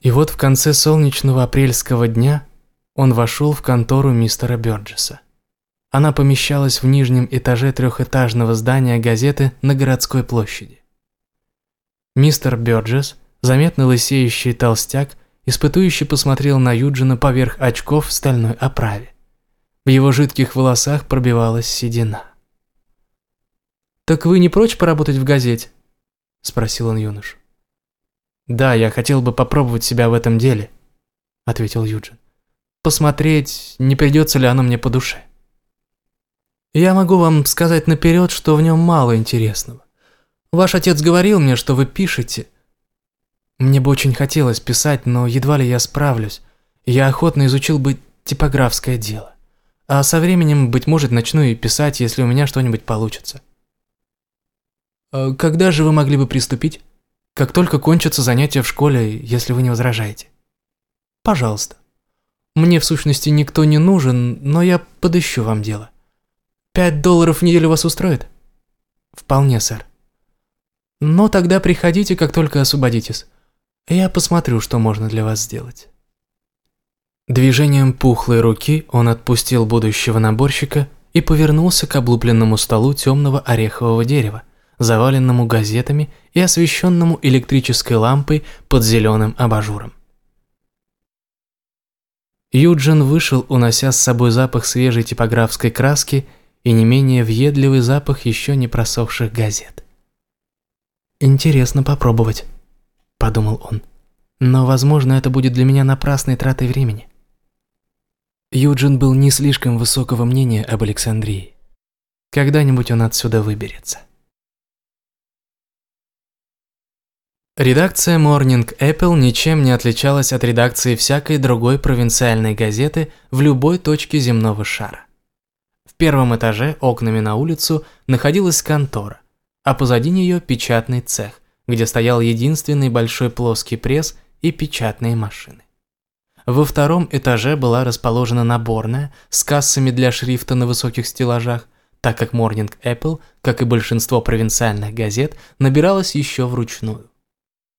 И вот в конце солнечного апрельского дня он вошел в контору мистера Бёрджеса. Она помещалась в нижнем этаже трехэтажного здания газеты на городской площади. Мистер Бёрджес, заметно лысеющий толстяк, испытующе посмотрел на Юджина поверх очков в стальной оправе. В его жидких волосах пробивалась седина. «Так вы не прочь поработать в газете?» – спросил он юношу. «Да, я хотел бы попробовать себя в этом деле», – ответил Юджин. «Посмотреть, не придется ли оно мне по душе». «Я могу вам сказать наперед, что в нем мало интересного. Ваш отец говорил мне, что вы пишете. Мне бы очень хотелось писать, но едва ли я справлюсь. Я охотно изучил бы типографское дело. А со временем, быть может, начну и писать, если у меня что-нибудь получится». «А «Когда же вы могли бы приступить?» Как только кончатся занятия в школе, если вы не возражаете. Пожалуйста. Мне в сущности никто не нужен, но я подыщу вам дело. Пять долларов в неделю вас устроит? Вполне, сэр. Но тогда приходите, как только освободитесь. Я посмотрю, что можно для вас сделать. Движением пухлой руки он отпустил будущего наборщика и повернулся к облупленному столу темного орехового дерева, заваленному газетами и освещенному электрической лампой под зеленым абажуром. Юджин вышел, унося с собой запах свежей типографской краски и не менее въедливый запах еще не просохших газет. «Интересно попробовать», – подумал он. «Но, возможно, это будет для меня напрасной тратой времени». Юджин был не слишком высокого мнения об Александрии. Когда-нибудь он отсюда выберется. Редакция Morning Apple ничем не отличалась от редакции всякой другой провинциальной газеты в любой точке земного шара. В первом этаже, окнами на улицу, находилась контора, а позади нее печатный цех, где стоял единственный большой плоский пресс и печатные машины. Во втором этаже была расположена наборная с кассами для шрифта на высоких стеллажах, так как Morning Apple, как и большинство провинциальных газет, набиралась еще вручную.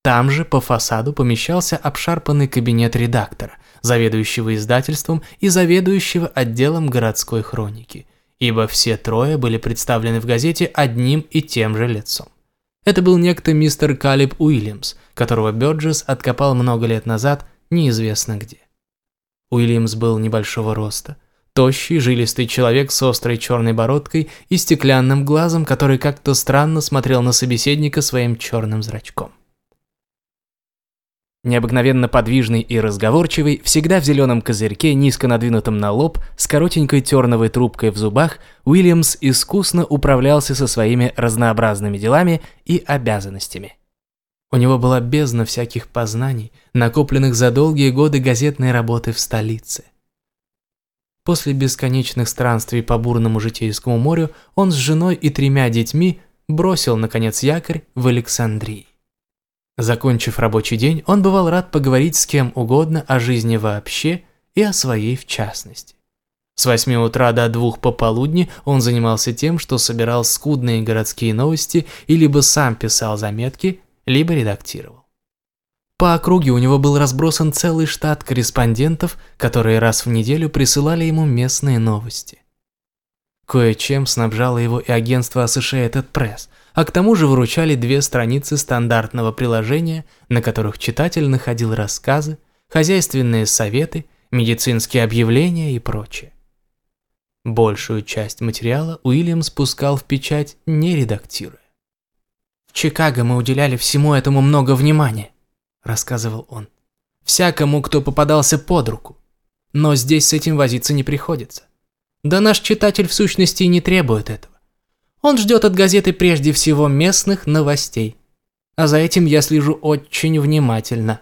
Там же по фасаду помещался обшарпанный кабинет редактора, заведующего издательством и заведующего отделом городской хроники, ибо все трое были представлены в газете одним и тем же лицом. Это был некто мистер Калиб Уильямс, которого Бёрджес откопал много лет назад неизвестно где. Уильямс был небольшого роста, тощий, жилистый человек с острой черной бородкой и стеклянным глазом, который как-то странно смотрел на собеседника своим черным зрачком. Необыкновенно подвижный и разговорчивый, всегда в зеленом козырьке, низко надвинутом на лоб, с коротенькой терновой трубкой в зубах, Уильямс искусно управлялся со своими разнообразными делами и обязанностями. У него была бездна всяких познаний, накопленных за долгие годы газетной работы в столице. После бесконечных странствий по бурному житейскому морю он с женой и тремя детьми бросил, наконец, якорь в Александрии. Закончив рабочий день, он бывал рад поговорить с кем угодно о жизни вообще и о своей в частности. С 8 утра до двух пополудни он занимался тем, что собирал скудные городские новости и либо сам писал заметки, либо редактировал. По округе у него был разбросан целый штат корреспондентов, которые раз в неделю присылали ему местные новости. Кое-чем снабжало его и агентство Associated Press, а к тому же выручали две страницы стандартного приложения, на которых читатель находил рассказы, хозяйственные советы, медицинские объявления и прочее. Большую часть материала Уильям спускал в печать, не редактируя. «В Чикаго мы уделяли всему этому много внимания», – рассказывал он. «Всякому, кто попадался под руку. Но здесь с этим возиться не приходится. Да наш читатель в сущности и не требует этого. Он ждет от газеты прежде всего местных новостей. А за этим я слежу очень внимательно.